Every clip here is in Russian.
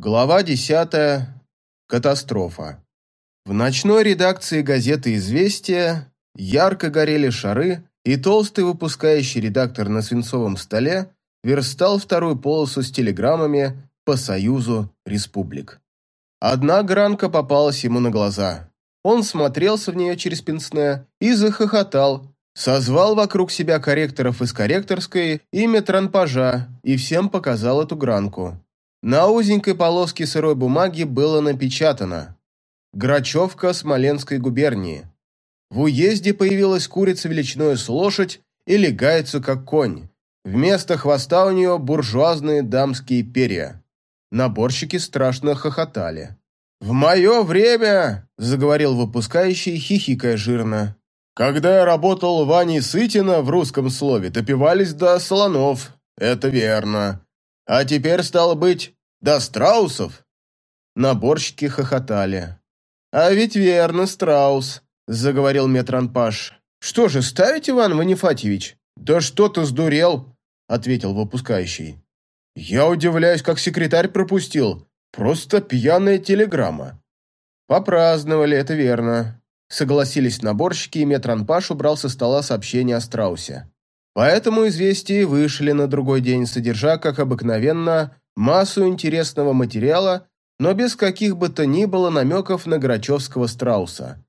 Глава 10. Катастрофа. В ночной редакции газеты «Известия» ярко горели шары, и толстый выпускающий редактор на свинцовом столе верстал вторую полосу с телеграммами по Союзу Республик. Одна гранка попалась ему на глаза. Он смотрелся в нее через пенсне и захохотал, созвал вокруг себя корректоров из корректорской и метранпажа и всем показал эту гранку. На узенькой полоске сырой бумаги было напечатано «Грачевка Смоленской губернии». В уезде появилась курица величиной с лошадь и легается как конь. Вместо хвоста у нее буржуазные дамские перья. Наборщики страшно хохотали. «В мое время», – заговорил выпускающий, хихикая жирно, «когда я работал Ваней Сытина в русском слове, допивались до слонов, это верно. А теперь, стало быть, до страусов?» Наборщики хохотали. «А ведь верно, страус», – заговорил Метранпаш. «Что же, ставить, Иван Ванифатьевич?» «Да что ты сдурел?» – ответил выпускающий. «Я удивляюсь, как секретарь пропустил. Просто пьяная телеграмма». «Попраздновали, это верно», – согласились наборщики, и Метранпаш убрал со стола сообщение о страусе. Поэтому известия вышли на другой день, содержа, как обыкновенно, массу интересного материала, но без каких бы то ни было намеков на Грачевского страуса.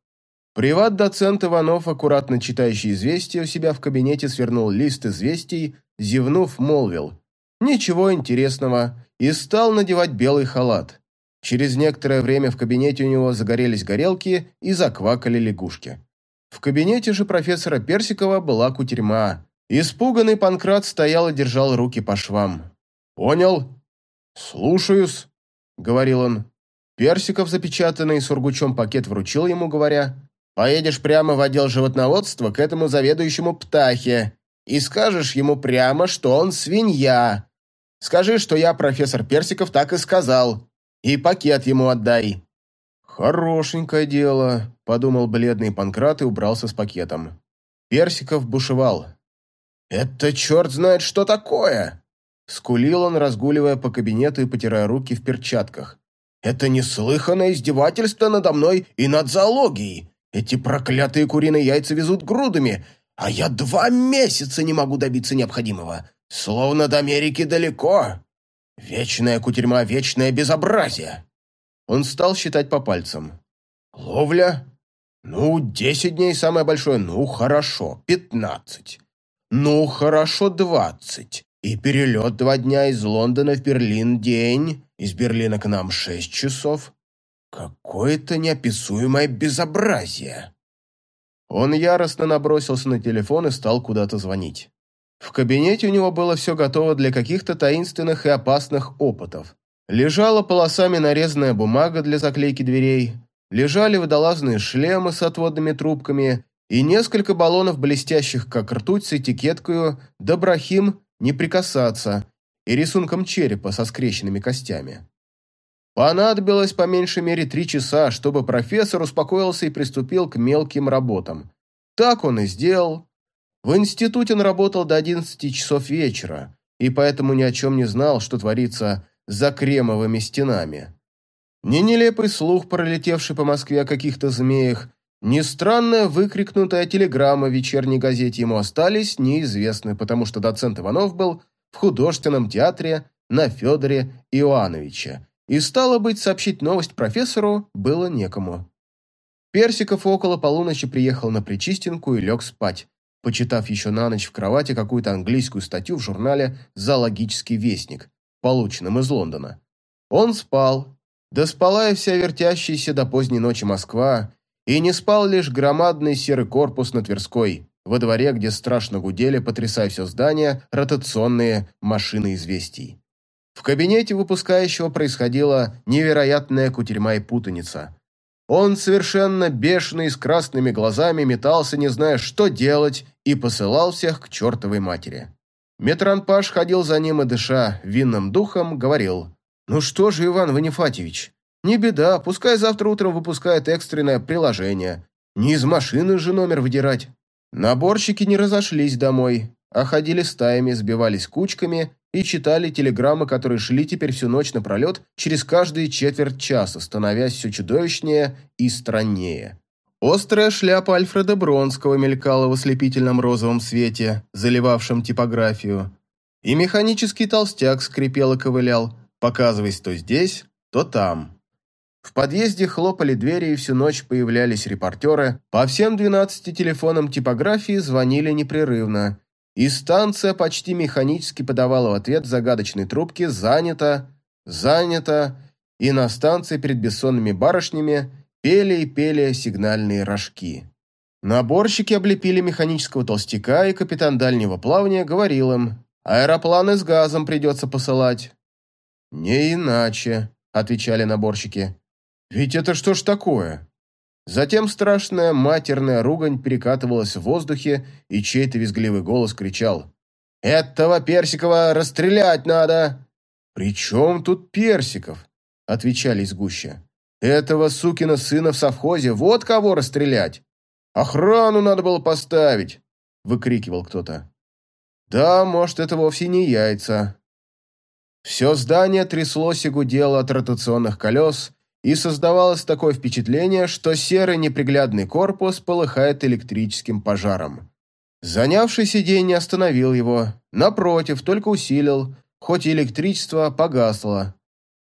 Приват-доцент Иванов, аккуратно читающий известия у себя в кабинете, свернул лист известий, зевнув, молвил «Ничего интересного» и стал надевать белый халат. Через некоторое время в кабинете у него загорелись горелки и заквакали лягушки. В кабинете же профессора Персикова была кутерьма. Испуганный Панкрат стоял и держал руки по швам. «Понял?» «Слушаюсь», — говорил он. Персиков, запечатанный сургучом пакет, вручил ему, говоря, «Поедешь прямо в отдел животноводства к этому заведующему птахе и скажешь ему прямо, что он свинья. Скажи, что я, профессор Персиков, так и сказал, и пакет ему отдай». «Хорошенькое дело», — подумал бледный Панкрат и убрался с пакетом. Персиков бушевал. «Это черт знает, что такое!» Скулил он, разгуливая по кабинету и потирая руки в перчатках. «Это неслыханное издевательство надо мной и над зоологией. Эти проклятые куриные яйца везут грудами, а я два месяца не могу добиться необходимого. Словно до Америки далеко. Вечная кутерьма, вечное безобразие». Он стал считать по пальцам. «Ловля? Ну, десять дней самое большое. Ну, хорошо, пятнадцать. Ну, хорошо, двадцать. И перелет два дня из Лондона в Берлин день, из Берлина к нам шесть часов. Какое-то неописуемое безобразие. Он яростно набросился на телефон и стал куда-то звонить. В кабинете у него было все готово для каких-то таинственных и опасных опытов. Лежала полосами нарезанная бумага для заклейки дверей, лежали водолазные шлемы с отводными трубками и несколько баллонов блестящих, как ртуть, с этикеткою «Доброхим не прикасаться» и рисунком черепа со скрещенными костями. Понадобилось по меньшей мере три часа, чтобы профессор успокоился и приступил к мелким работам. Так он и сделал. В институте он работал до 11 часов вечера, и поэтому ни о чем не знал, что творится за кремовыми стенами. Ни нелепый слух, пролетевший по Москве о каких-то змеях, ни странная выкрикнутая телеграмма в вечерней газете ему остались неизвестны, потому что доцент Иванов был в художественном театре на Федоре Иоановича, и, стало быть, сообщить новость профессору было некому. Персиков около полуночи приехал на Причистинку и лег спать, почитав еще на ночь в кровати какую-то английскую статью в журнале «Зоологический вестник», полученном из Лондона. Он спал, да спала и вся вертящаяся до поздней ночи Москва, и не спал лишь громадный серый корпус на Тверской, во дворе, где страшно гудели, потрясая все здание, ротационные машины известий. В кабинете выпускающего происходила невероятная кутерьма и путаница. Он совершенно бешеный, с красными глазами, метался, не зная, что делать, и посылал всех к чертовой матери. Метранпаш ходил за ним и, дыша винным духом, говорил, «Ну что же, Иван Ванифатьевич, не беда, пускай завтра утром выпускает экстренное приложение. Не из машины же номер выдирать. Наборщики не разошлись домой, а ходили стаями, сбивались кучками и читали телеграммы, которые шли теперь всю ночь напролет через каждые четверть часа, становясь все чудовищнее и страннее. Острая шляпа Альфреда Бронского мелькала в ослепительном розовом свете, заливавшем типографию, и механический толстяк скрипел и ковылял, показываясь то здесь, то там. В подъезде хлопали двери, и всю ночь появлялись репортеры. По всем 12 телефонам типографии звонили непрерывно, и станция почти механически подавала в ответ загадочной трубки «Занято», «Занято», и на станции перед бессонными барышнями пели и пели сигнальные рожки. Наборщики облепили механического толстяка, и капитан дальнего плавания говорил им, «Аэропланы с газом придется посылать». «Не иначе», — отвечали наборщики. «Ведь это что ж такое?» Затем страшная матерная ругань перекатывалась в воздухе, и чей-то визгливый голос кричал «Этого Персикова расстрелять надо!» «При чем тут Персиков?» – отвечали из гуща. «Этого сукина сына в совхозе, вот кого расстрелять! Охрану надо было поставить!» – выкрикивал кто-то. «Да, может, это вовсе не яйца». Все здание тряслось и гудело от ротационных колес – и создавалось такое впечатление, что серый неприглядный корпус полыхает электрическим пожаром. Занявшийся день не остановил его, напротив, только усилил, хоть и электричество погасло.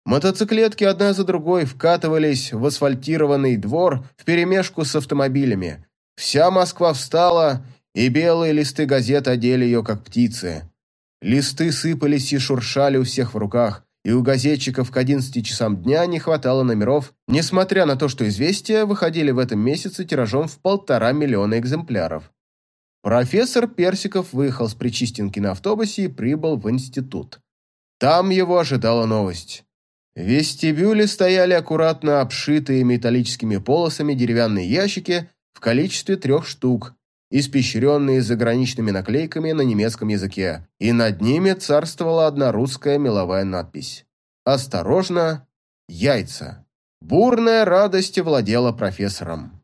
Мотоциклетки одна за другой вкатывались в асфальтированный двор вперемешку с автомобилями. Вся Москва встала, и белые листы газет одели ее, как птицы. Листы сыпались и шуршали у всех в руках, и у газетчиков к 11 часам дня не хватало номеров, несмотря на то, что «Известия» выходили в этом месяце тиражом в полтора миллиона экземпляров. Профессор Персиков выехал с Причистенки на автобусе и прибыл в институт. Там его ожидала новость. В вестибюле стояли аккуратно обшитые металлическими полосами деревянные ящики в количестве трех штук, испещренные заграничными наклейками на немецком языке, и над ними царствовала одна русская меловая надпись. «Осторожно! Яйца!» Бурная радость владела профессором.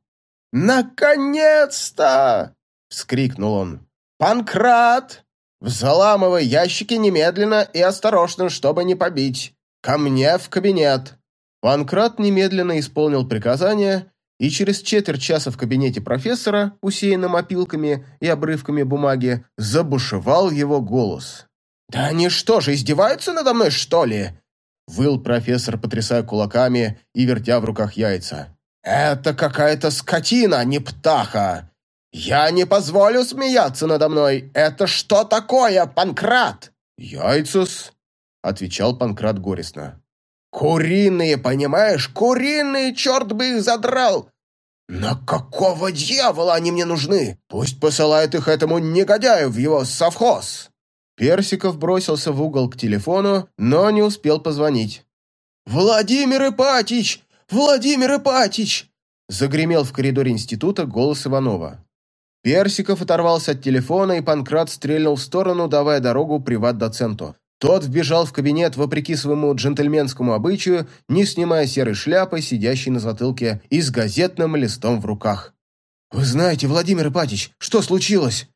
«Наконец-то!» — вскрикнул он. «Панкрат! Взламывай ящики немедленно и осторожно, чтобы не побить. Ко мне в кабинет!» Панкрат немедленно исполнил приказание и через четверть часа в кабинете профессора, усеянном опилками и обрывками бумаги, забушевал его голос. «Да они что же, издеваются надо мной, что ли?» Выл профессор, потрясая кулаками и вертя в руках яйца. «Это какая-то скотина, не птаха! Я не позволю смеяться надо мной! Это что такое, Панкрат?» «Яйца-с», — отвечал Панкрат горестно. Куриные, понимаешь? Куриные, черт бы их задрал! На какого дьявола они мне нужны? Пусть посылает их этому негодяю в его совхоз!» Персиков бросился в угол к телефону, но не успел позвонить. «Владимир Ипатич! Владимир Ипатич!» Загремел в коридоре института голос Иванова. Персиков оторвался от телефона, и Панкрат стрельнул в сторону, давая дорогу приват-доценту. Тот вбежал в кабинет вопреки своему джентльменскому обычаю, не снимая серой шляпы, сидящей на затылке, и с газетным листом в руках. «Вы знаете, Владимир Ипатич, что случилось?»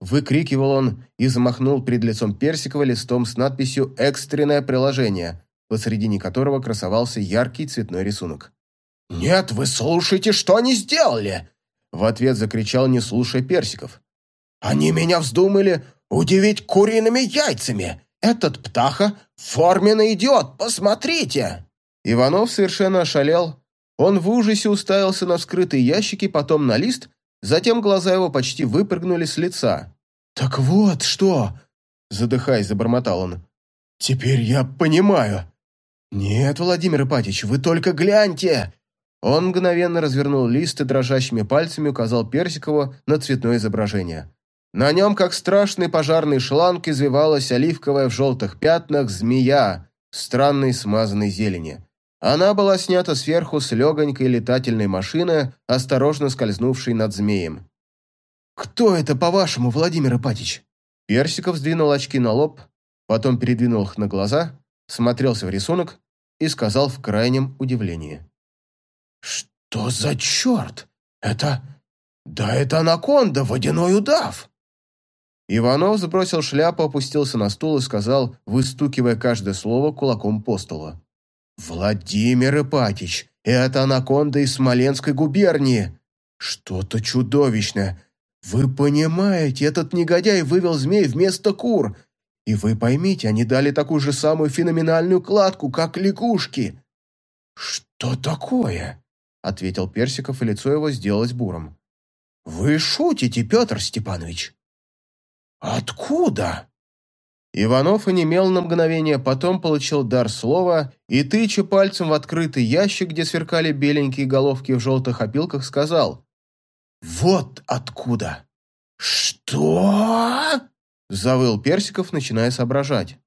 Выкрикивал он и замахнул перед лицом Персикова листом с надписью «Экстренное приложение», посредине которого красовался яркий цветной рисунок. «Нет, вы слушайте, что они сделали!» В ответ закричал, не слушая Персиков. «Они меня вздумали удивить куриными яйцами! «Этот птаха – форменный идиот, посмотрите!» Иванов совершенно ошалел. Он в ужасе уставился на вскрытые ящики, потом на лист, затем глаза его почти выпрыгнули с лица. «Так вот что!» – задыхаясь, забормотал он. «Теперь я понимаю!» «Нет, Владимир Ипатич, вы только гляньте!» Он мгновенно развернул лист и дрожащими пальцами указал Персикову на цветное изображение. На нем, как страшный пожарный шланг, извивалась оливковая в желтых пятнах змея в странной смазанной зелени. Она была снята сверху с легонькой летательной машины, осторожно скользнувшей над змеем. «Кто это, по-вашему, Владимир Ипатич?» Персиков сдвинул очки на лоб, потом передвинул их на глаза, смотрелся в рисунок и сказал в крайнем удивлении. «Что за черт? Это... Да это анаконда, водяной удав!» Иванов сбросил шляпу, опустился на стул и сказал, выстукивая каждое слово кулаком по столу. «Владимир Ипатич, это анаконда из Смоленской губернии. Что-то чудовищное. Вы понимаете, этот негодяй вывел змей вместо кур. И вы поймите, они дали такую же самую феноменальную кладку, как лягушки». «Что такое?» — ответил Персиков, и лицо его сделалось буром. «Вы шутите, Петр Степанович?» «Откуда?» Иванов онемел на мгновение, потом получил дар слова и, тыча пальцем в открытый ящик, где сверкали беленькие головки в желтых опилках, сказал «Вот откуда!» «Что?» – завыл Персиков, начиная соображать.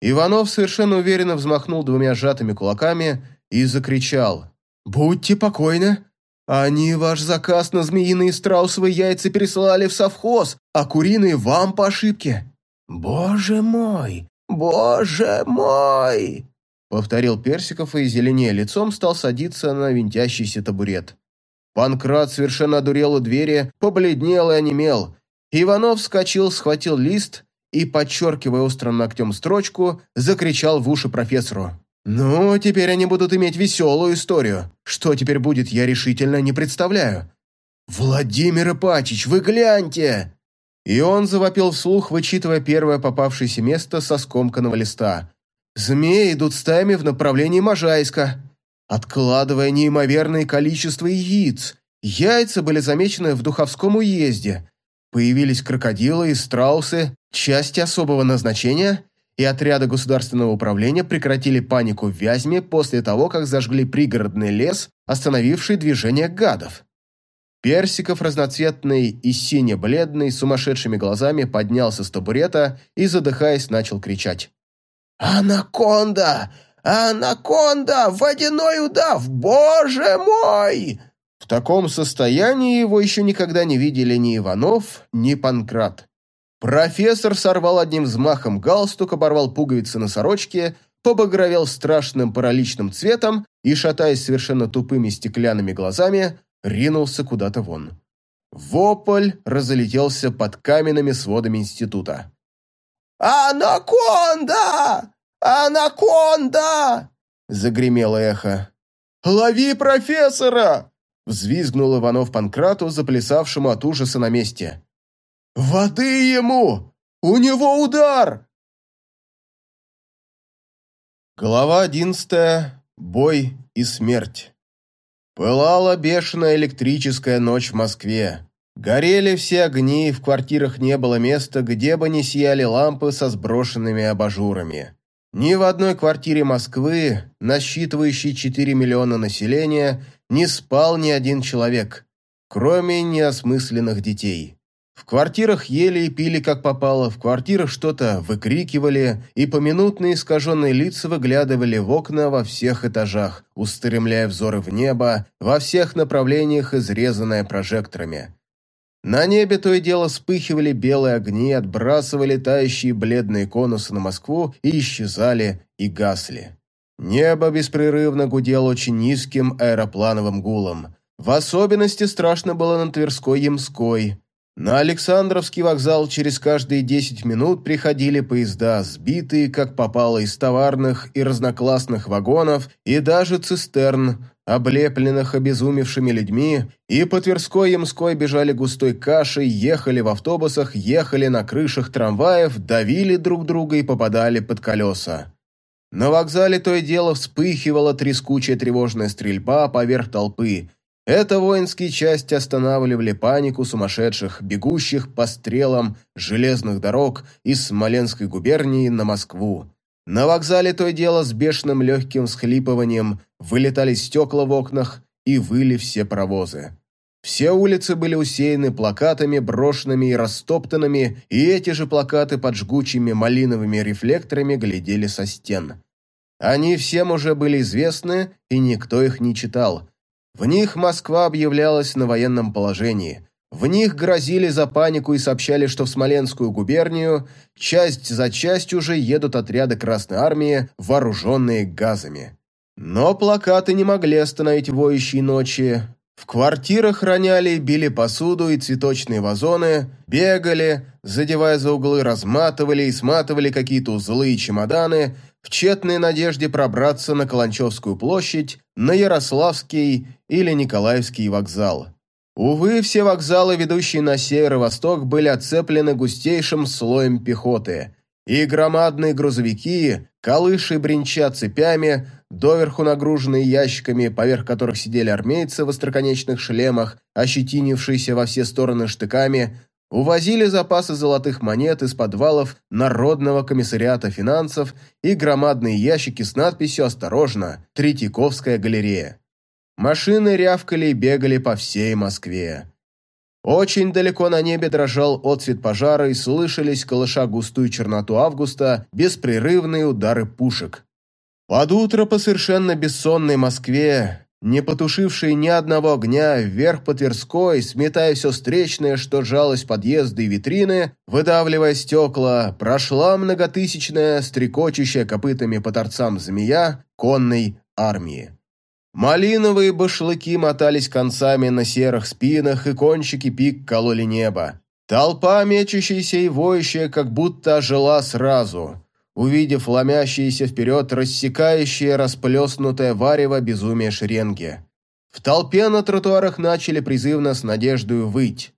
Иванов совершенно уверенно взмахнул двумя сжатыми кулаками и закричал «Будьте покойны! Они ваш заказ на змеиные страусовые яйца переслали в совхоз, а куриные вам по ошибке. Боже мой! Боже мой!» Повторил Персиков и, зеленее лицом, стал садиться на винтящийся табурет. Панкрат совершенно одурел у двери, побледнел и онемел. Иванов вскочил, схватил лист и, подчеркивая острым ногтем строчку, закричал в уши профессору. «Ну, теперь они будут иметь веселую историю. Что теперь будет, я решительно не представляю. Владимир Ипатич, вы гляньте!» И он завопил вслух, вычитывая первое попавшееся место со скомканного листа. «Змеи идут стаями в направлении Можайска, откладывая неимоверное количество яиц. Яйца были замечены в Духовском уезде. Появились крокодилы и страусы, части особого назначения, и отряды государственного управления прекратили панику в Вязьме после того, как зажгли пригородный лес, остановивший движение гадов. Персиков, разноцветный и сине-бледный, сумасшедшими глазами, поднялся с табурета и, задыхаясь, начал кричать. «Анаконда! Анаконда! Водяной удав! Боже мой!» В таком состоянии его еще никогда не видели ни Иванов, ни Панкрат. Профессор сорвал одним взмахом галстук, оборвал пуговицы на сорочке, побагровел страшным параличным цветом и, шатаясь совершенно тупыми стеклянными глазами, ринулся куда-то вон. Вопль разлетелся под каменными сводами института. «Анаконда! Анаконда!» – загремело эхо. «Лови профессора!» – взвизгнул Иванов Панкрату, заплясавшему от ужаса на месте. «Воды ему! У него удар!» Глава одиннадцатая. Бой и смерть. Пылала бешеная электрическая ночь в Москве. Горели все огни, в квартирах не было места, где бы не сияли лампы со сброшенными абажурами. Ни в одной квартире Москвы, насчитывающей 4 миллиона населения, не спал ни один человек, кроме неосмысленных детей. В квартирах ели и пили как попало, в квартирах что-то выкрикивали, и поминутные искаженные лица выглядывали в окна во всех этажах, устремляя взоры в небо, во всех направлениях, изрезанное прожекторами. На небе то и дело вспыхивали белые огни, отбрасывали тающие бледные конусы на Москву и исчезали и гасли. Небо беспрерывно гудело очень низким аэроплановым гулом. В особенности страшно было на Тверской-Ямской, на Александровский вокзал через каждые 10 минут приходили поезда, сбитые, как попало, из товарных и разноклассных вагонов и даже цистерн, облепленных обезумевшими людьми, и по Тверской Ямской бежали густой кашей, ехали в автобусах, ехали на крышах трамваев, давили друг друга и попадали под колеса. На вокзале то и дело вспыхивала трескучая тревожная стрельба поверх толпы – это воинские части останавливали панику сумасшедших, бегущих по стрелам железных дорог из Смоленской губернии на Москву. На вокзале то и дело с бешеным легким всхлипыванием вылетали стекла в окнах и выли все паровозы. Все улицы были усеяны плакатами, брошенными и растоптанными, и эти же плакаты под жгучими малиновыми рефлекторами глядели со стен. Они всем уже были известны, и никто их не читал – в них Москва объявлялась на военном положении. В них грозили за панику и сообщали, что в Смоленскую губернию часть за часть уже едут отряды Красной Армии, вооруженные газами. Но плакаты не могли остановить воющие ночи. В квартирах роняли били посуду и цветочные вазоны, бегали, задевая за углы, разматывали и сматывали какие-то узлы и чемоданы в тщетной надежде пробраться на Каланчевскую площадь, на Ярославский или Николаевский вокзал. Увы, все вокзалы, ведущие на север и восток, были оцеплены густейшим слоем пехоты, и громадные грузовики, колыши бренча цепями, доверху нагруженные ящиками, поверх которых сидели армейцы в остроконечных шлемах, ощетинившиеся во все стороны штыками, увозили запасы золотых монет из подвалов Народного комиссариата финансов и громадные ящики с надписью «Осторожно! Третьяковская галерея». Машины рявкали и бегали по всей Москве. Очень далеко на небе дрожал отцвет пожара и слышались, колыша густую черноту августа, беспрерывные удары пушек. Под утро по совершенно бессонной Москве, не потушившей ни одного огня, вверх по Тверской, сметая все встречное, что жалось подъезды и витрины, выдавливая стекла, прошла многотысячная, стрекочущая копытами по торцам змея конной армии. Малиновые башлыки мотались концами на серых спинах, и кончики пик кололи небо. Толпа, мечущаяся и воющая, как будто ожила сразу увидев ломящиеся вперед, рассекающее расплеснутое варево безумие шеренги. В толпе на тротуарах начали призывно с надеждой выть.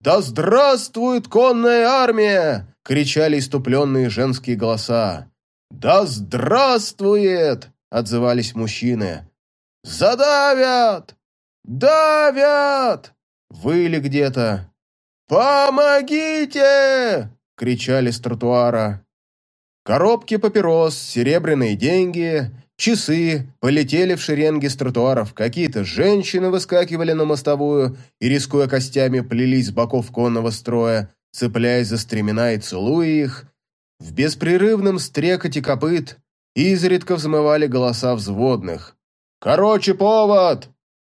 «Да здравствует конная армия!» – кричали иступленные женские голоса. «Да здравствует!» – отзывались мужчины. «Задавят! Давят!» – выли где-то. «Помогите!» – кричали с тротуара. Коробки папирос, серебряные деньги, часы полетели в шеренги с тротуаров, какие-то женщины выскакивали на мостовую и, рискуя костями, плелись с боков конного строя, цепляясь за стремена и целуя их. В беспрерывном стрекоте копыт изредка взмывали голоса взводных. «Короче, повод!»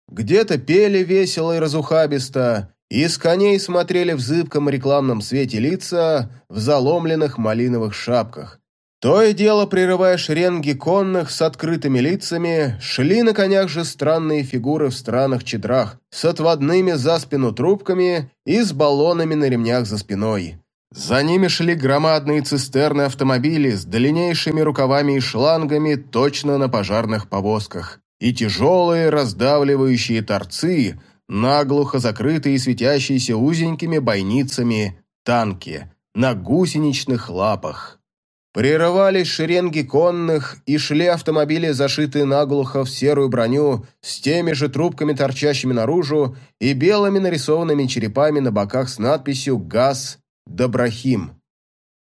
Где-то пели весело и разухабисто, и с коней смотрели в зыбком рекламном свете лица в заломленных малиновых шапках. То и дело, прерывая шеренги конных с открытыми лицами, шли на конях же странные фигуры в странных чедрах с отводными за спину трубками и с баллонами на ремнях за спиной. За ними шли громадные цистерны автомобили с длиннейшими рукавами и шлангами точно на пожарных повозках, и тяжелые раздавливающие торцы, наглухо закрытые и светящиеся узенькими бойницами танки на гусеничных лапах. Прерывались шеренги конных и шли автомобили, зашитые наглухо в серую броню, с теми же трубками, торчащими наружу, и белыми нарисованными черепами на боках с надписью «ГАЗ Доброхим».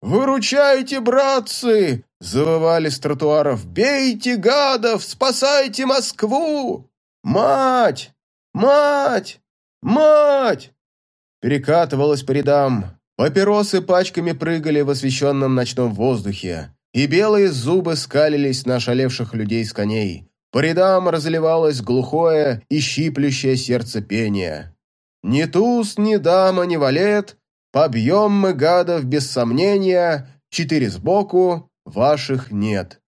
«Выручайте, братцы!» – завывали с тротуаров. «Бейте гадов! Спасайте Москву! Мать! Мать! Мать!» Перекатывалась по рядам. Папиросы пачками прыгали в освещенном ночном воздухе, и белые зубы скалились на шалевших людей с коней. По рядам разливалось глухое и щиплющее сердце пение. «Ни туз, ни дама, ни валет, побьем мы гадов без сомнения, четыре сбоку, ваших нет».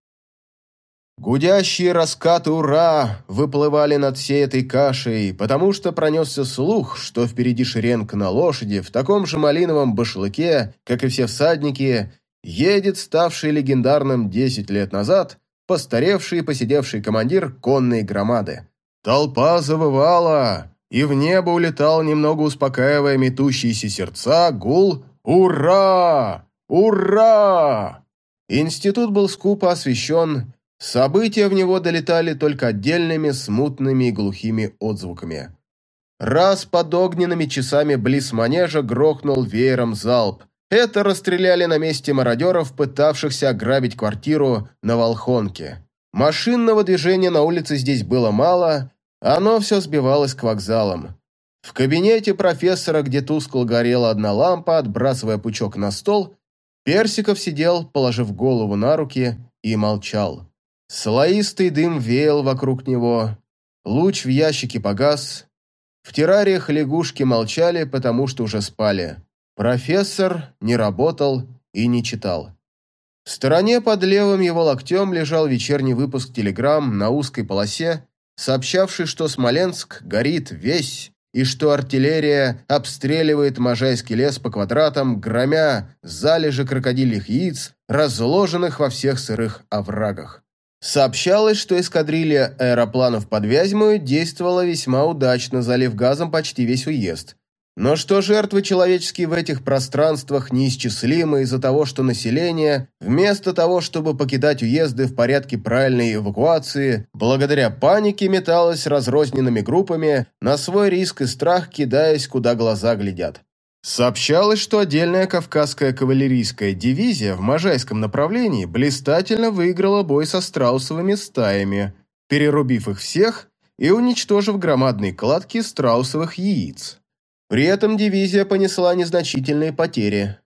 Гудящие раскаты «Ура!» выплывали над всей этой кашей, потому что пронесся слух, что впереди шеренг на лошади в таком же малиновом башлыке, как и все всадники, едет ставший легендарным десять лет назад постаревший и посидевший командир конной громады. Толпа завывала, и в небо улетал, немного успокаивая метущиеся сердца, гул «Ура! Ура!». Институт был скупо освещен, События в него долетали только отдельными, смутными и глухими отзвуками. Раз под огненными часами близ манежа грохнул веером залп. Это расстреляли на месте мародеров, пытавшихся ограбить квартиру на Волхонке. Машинного движения на улице здесь было мало, оно все сбивалось к вокзалам. В кабинете профессора, где тускло горела одна лампа, отбрасывая пучок на стол, Персиков сидел, положив голову на руки, и молчал. Слоистый дым веял вокруг него, луч в ящике погас. В террариях лягушки молчали, потому что уже спали. Профессор не работал и не читал. В стороне под левым его локтем лежал вечерний выпуск телеграмм на узкой полосе сообщавший, что Смоленск горит весь и что артиллерия обстреливает Можайский лес по квадратам, громя залежи крокодильих яиц, разложенных во всех сырых оврагах. Сообщалось, что эскадрилья аэропланов под Вязьмою действовала весьма удачно, залив газом почти весь уезд – но что жертвы человеческие в этих пространствах неисчислимы из-за того, что население, вместо того, чтобы покидать уезды в порядке правильной эвакуации, благодаря панике металось разрозненными группами, на свой риск и страх кидаясь, куда глаза глядят. Сообщалось, что отдельная кавказская кавалерийская дивизия в Можайском направлении блистательно выиграла бой со страусовыми стаями, перерубив их всех и уничтожив громадные кладки страусовых яиц. При этом дивизия понесла незначительные потери.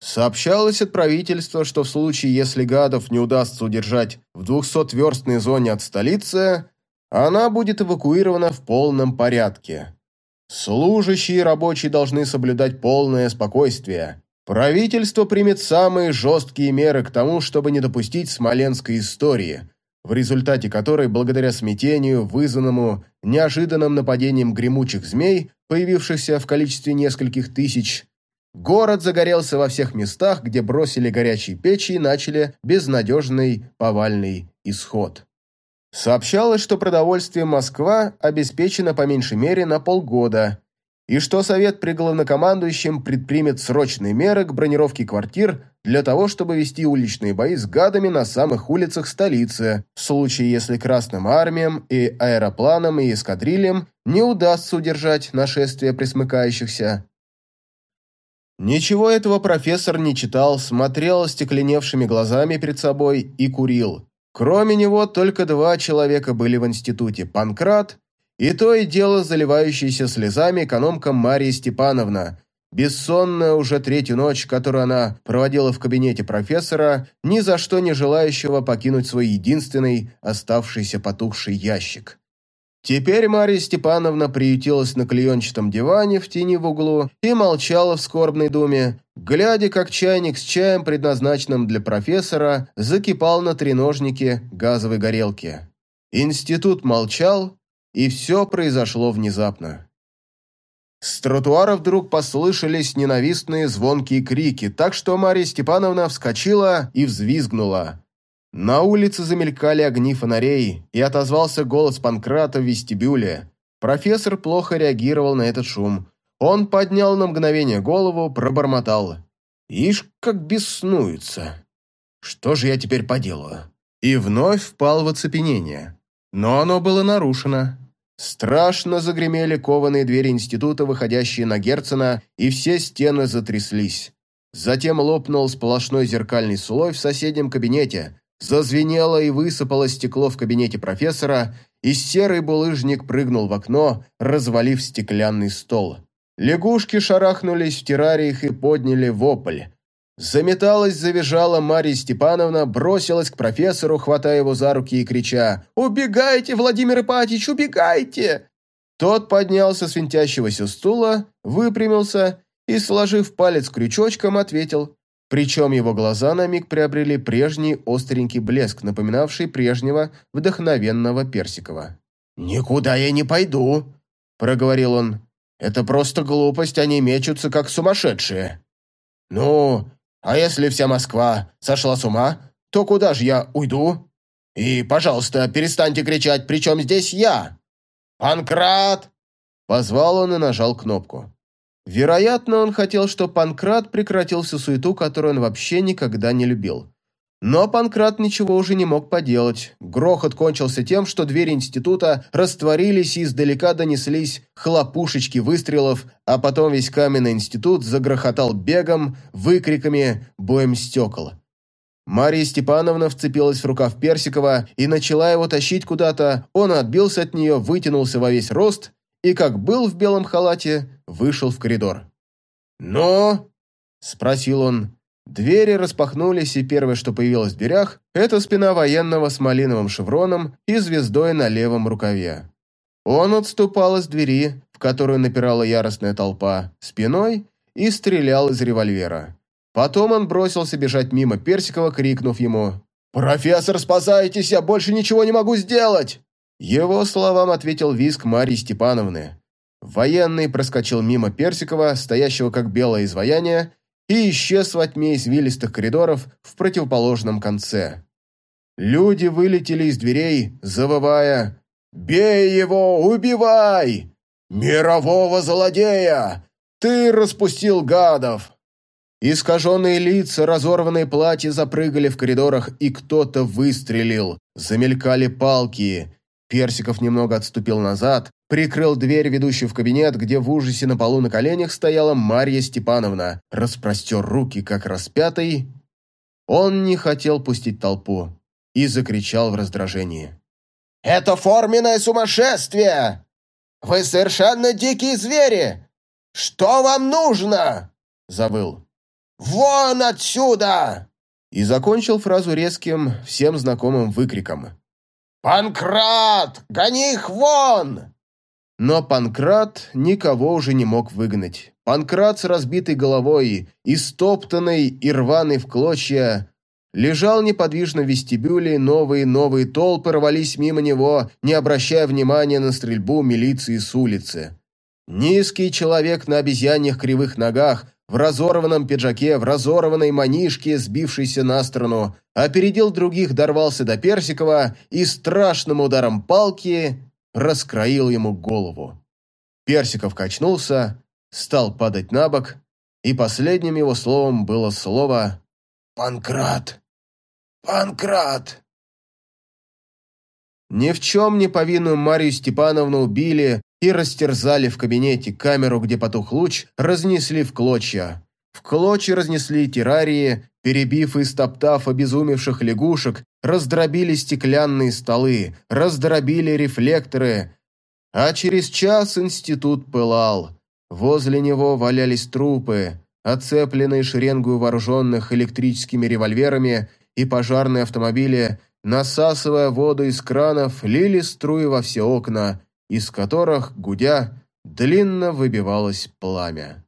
Сообщалось от правительства, что в случае, если гадов не удастся удержать в 200-верстной зоне от столицы, она будет эвакуирована в полном порядке. Служащие и рабочие должны соблюдать полное спокойствие. Правительство примет самые жесткие меры к тому, чтобы не допустить смоленской истории – в результате которой, благодаря смятению, вызванному неожиданным нападением гремучих змей, появившихся в количестве нескольких тысяч, город загорелся во всех местах, где бросили горячие печи и начали безнадежный повальный исход. Сообщалось, что продовольствие Москва обеспечено по меньшей мере на полгода, и что Совет при главнокомандующем предпримет срочные меры к бронировке квартир для того, чтобы вести уличные бои с гадами на самых улицах столицы, в случае, если Красным армиям и аэропланам и эскадрильям не удастся удержать нашествие присмыкающихся. Ничего этого профессор не читал, смотрел стекленевшими глазами перед собой и курил. Кроме него только два человека были в институте – Панкрат и то и дело заливающаяся слезами экономка Мария Степановна, бессонная уже третью ночь, которую она проводила в кабинете профессора, ни за что не желающего покинуть свой единственный оставшийся потухший ящик. Теперь Мария Степановна приютилась на клеенчатом диване в тени в углу и молчала в скорбной думе, глядя, как чайник с чаем, предназначенным для профессора, закипал на треножнике газовой горелки. Институт молчал, и все произошло внезапно. С тротуара вдруг послышались ненавистные звонкие крики, так что Мария Степановна вскочила и взвизгнула. На улице замелькали огни фонарей, и отозвался голос Панкрата в вестибюле. Профессор плохо реагировал на этот шум. Он поднял на мгновение голову, пробормотал. «Ишь, как беснуется! Что же я теперь поделаю?» И вновь впал в оцепенение. Но оно было нарушено. Страшно загремели кованые двери института, выходящие на Герцена, и все стены затряслись. Затем лопнул сплошной зеркальный слой в соседнем кабинете, зазвенело и высыпало стекло в кабинете профессора, и серый булыжник прыгнул в окно, развалив стеклянный стол. Лягушки шарахнулись в террариях и подняли вопль. Заметалась, завизжала Марья Степановна, бросилась к профессору, хватая его за руки и крича «Убегайте, Владимир Ипатич, убегайте!» Тот поднялся с винтящегося стула, выпрямился и, сложив палец крючочком, ответил. Причем его глаза на миг приобрели прежний остренький блеск, напоминавший прежнего вдохновенного Персикова. «Никуда я не пойду», — проговорил он. «Это просто глупость, они мечутся, как сумасшедшие». «Ну, а если вся Москва сошла с ума, то куда же я уйду? И, пожалуйста, перестаньте кричать, причем здесь я? Панкрат!» Позвал он и нажал кнопку. Вероятно, он хотел, чтобы Панкрат прекратил всю суету, которую он вообще никогда не любил. Но Панкрат ничего уже не мог поделать. Грохот кончился тем, что двери института растворились и издалека донеслись хлопушечки выстрелов, а потом весь каменный институт загрохотал бегом, выкриками, боем стекол. Мария Степановна вцепилась в рукав Персикова и начала его тащить куда-то. Он отбился от нее, вытянулся во весь рост и, как был в белом халате, вышел в коридор. «Но?» – спросил он. Двери распахнулись, и первое, что появилось в дверях, это спина военного с малиновым шевроном и звездой на левом рукаве. Он отступал из двери, в которую напирала яростная толпа, спиной и стрелял из револьвера. Потом он бросился бежать мимо Персикова, крикнув ему «Профессор, спасайтесь, я больше ничего не могу сделать!» Его словам ответил виск Марьи Степановны. Военный проскочил мимо Персикова, стоящего как белое изваяние, и исчез во тьме извилистых коридоров в противоположном конце. Люди вылетели из дверей, завывая «Бей его! Убивай! Мирового злодея! Ты распустил гадов!» Искаженные лица, разорванные платья запрыгали в коридорах, и кто-то выстрелил. Замелькали палки. Персиков немного отступил назад, прикрыл дверь, ведущую в кабинет, где в ужасе на полу на коленях стояла Марья Степановна, распростер руки, как распятый. Он не хотел пустить толпу и закричал в раздражении. «Это форменное сумасшествие! Вы совершенно дикие звери! Что вам нужно?» – завыл. «Вон отсюда!» И закончил фразу резким, всем знакомым выкриком. «Панкрат! Гони их вон!» Но Панкрат никого уже не мог выгнать. Панкрат с разбитой головой, истоптанный и рваный в клочья, лежал неподвижно в вестибюле, новые новые толпы рвались мимо него, не обращая внимания на стрельбу милиции с улицы. Низкий человек на обезьяньих кривых ногах, в разорванном пиджаке, в разорванной манишке, сбившейся на сторону, опередил других, дорвался до Персикова и страшным ударом палки раскроил ему голову. Персиков качнулся, стал падать на бок, и последним его словом было слово «Панкрат! Панкрат!» Ни в чем не повинную Марию Степановну убили и растерзали в кабинете камеру, где потух луч, разнесли в клочья. В клочья разнесли террарии, перебив и стоптав обезумевших лягушек, раздробили стеклянные столы, раздробили рефлекторы. А через час институт пылал. Возле него валялись трупы, оцепленные шеренгу вооруженных электрическими револьверами и пожарные автомобили, насасывая воду из кранов, лили струи во все окна, из которых, гудя, длинно выбивалось пламя.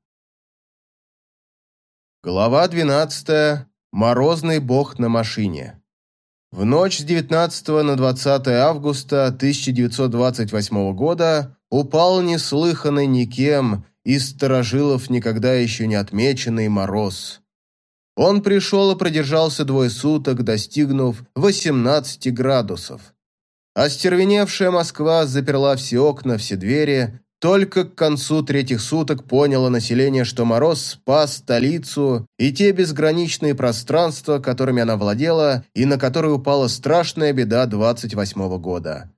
Глава 12. Морозный бог на машине. В ночь с 19 на 20 августа 1928 года упал неслыханный никем из сторожилов никогда еще не отмеченный мороз. Он пришел и продержался двое суток, достигнув 18 градусов. Остервеневшая Москва заперла все окна, все двери. Только к концу третьих суток поняло население, что мороз спас столицу и те безграничные пространства, которыми она владела и на которые упала страшная беда 28 года.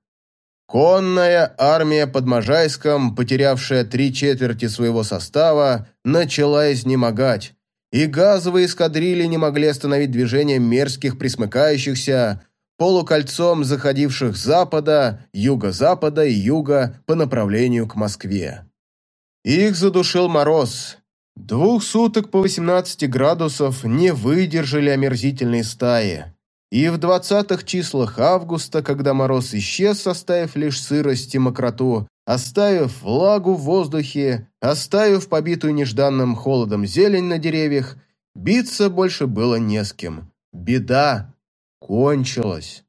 Конная армия под Можайском, потерявшая три четверти своего состава, начала изнемогать, и газовые эскадрильи не могли остановить движение мерзких присмыкающихся, полукольцом заходивших с запада, юго-запада и юга по направлению к Москве. Их задушил мороз. Двух суток по 18 градусов не выдержали омерзительные стаи. И в 20-х числах августа, когда мороз исчез, оставив лишь сырость и мокроту, оставив влагу в воздухе, оставив побитую нежданным холодом зелень на деревьях, биться больше было не с кем. Беда кончилось.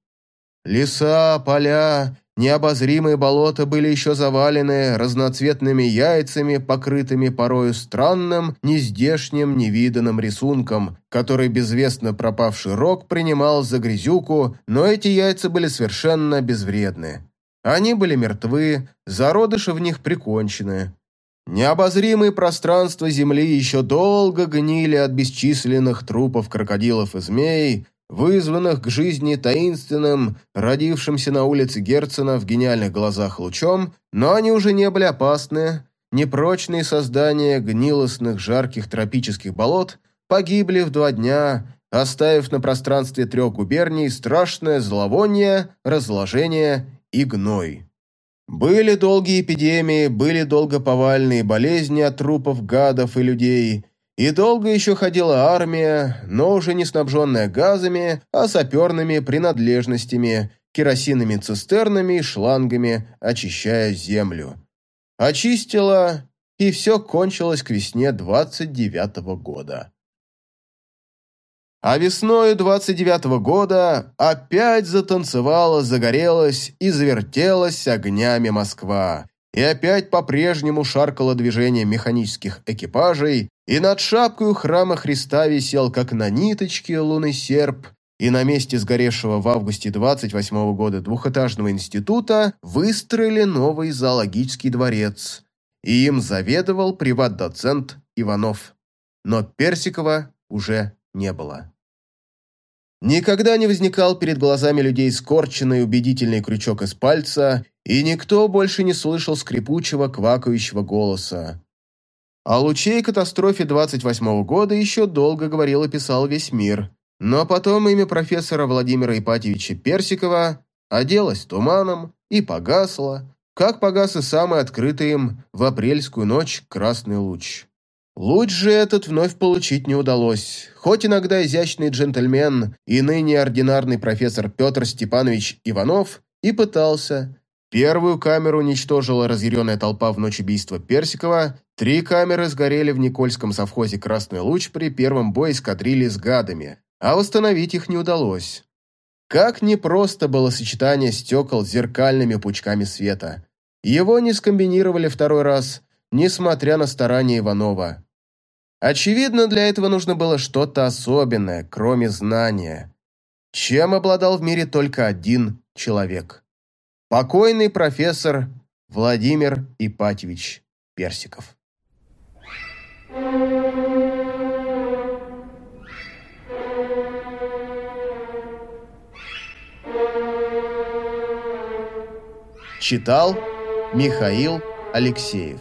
Леса, поля, необозримые болота были еще завалены разноцветными яйцами, покрытыми порою странным, нездешним, невиданным рисунком, который безвестно пропавший рог принимал за грязюку, но эти яйца были совершенно безвредны. Они были мертвы, зародыши в них прикончены. Необозримые пространства земли еще долго гнили от бесчисленных трупов крокодилов и змей, вызванных к жизни таинственным, родившимся на улице Герцена в гениальных глазах лучом, но они уже не были опасны, непрочные создания гнилостных жарких тропических болот погибли в два дня, оставив на пространстве трех губерний страшное зловоние, разложение и гной. Были долгие эпидемии, были долгоповальные болезни от трупов гадов и людей – и долго еще ходила армия, но уже не снабженная газами, а саперными принадлежностями, керосинными цистернами и шлангами, очищая землю. Очистила, и все кончилось к весне 29 -го года. А весною 29-го года опять затанцевала, загорелась и завертелась огнями Москва. И опять по-прежнему шаркало движение механических экипажей, и над шапкой храма Христа висел, как на ниточке, лунный серп, и на месте сгоревшего в августе 28 -го года двухэтажного института выстроили новый зоологический дворец, и им заведовал приват-доцент Иванов. Но Персикова уже не было. Никогда не возникал перед глазами людей скорченный убедительный крючок из пальца, и никто больше не слышал скрипучего, квакающего голоса. О лучей катастрофе 28 -го года еще долго говорил и писал весь мир, но потом имя профессора Владимира Ипатьевича Персикова оделось туманом и погасло, как погас и самый открытый им в апрельскую ночь красный луч. Луч же этот вновь получить не удалось, хоть иногда изящный джентльмен и ныне ординарный профессор Петр Степанович Иванов и пытался. Первую камеру уничтожила разъяренная толпа в ночь убийства Персикова, три камеры сгорели в Никольском совхозе «Красный луч» при первом бое эскадрильи с гадами, а восстановить их не удалось. Как непросто было сочетание стекол с зеркальными пучками света. Его не скомбинировали второй раз – несмотря на старания Иванова. Очевидно, для этого нужно было что-то особенное, кроме знания. Чем обладал в мире только один человек. Покойный профессор Владимир Ипатьевич Персиков. Читал Михаил Алексеев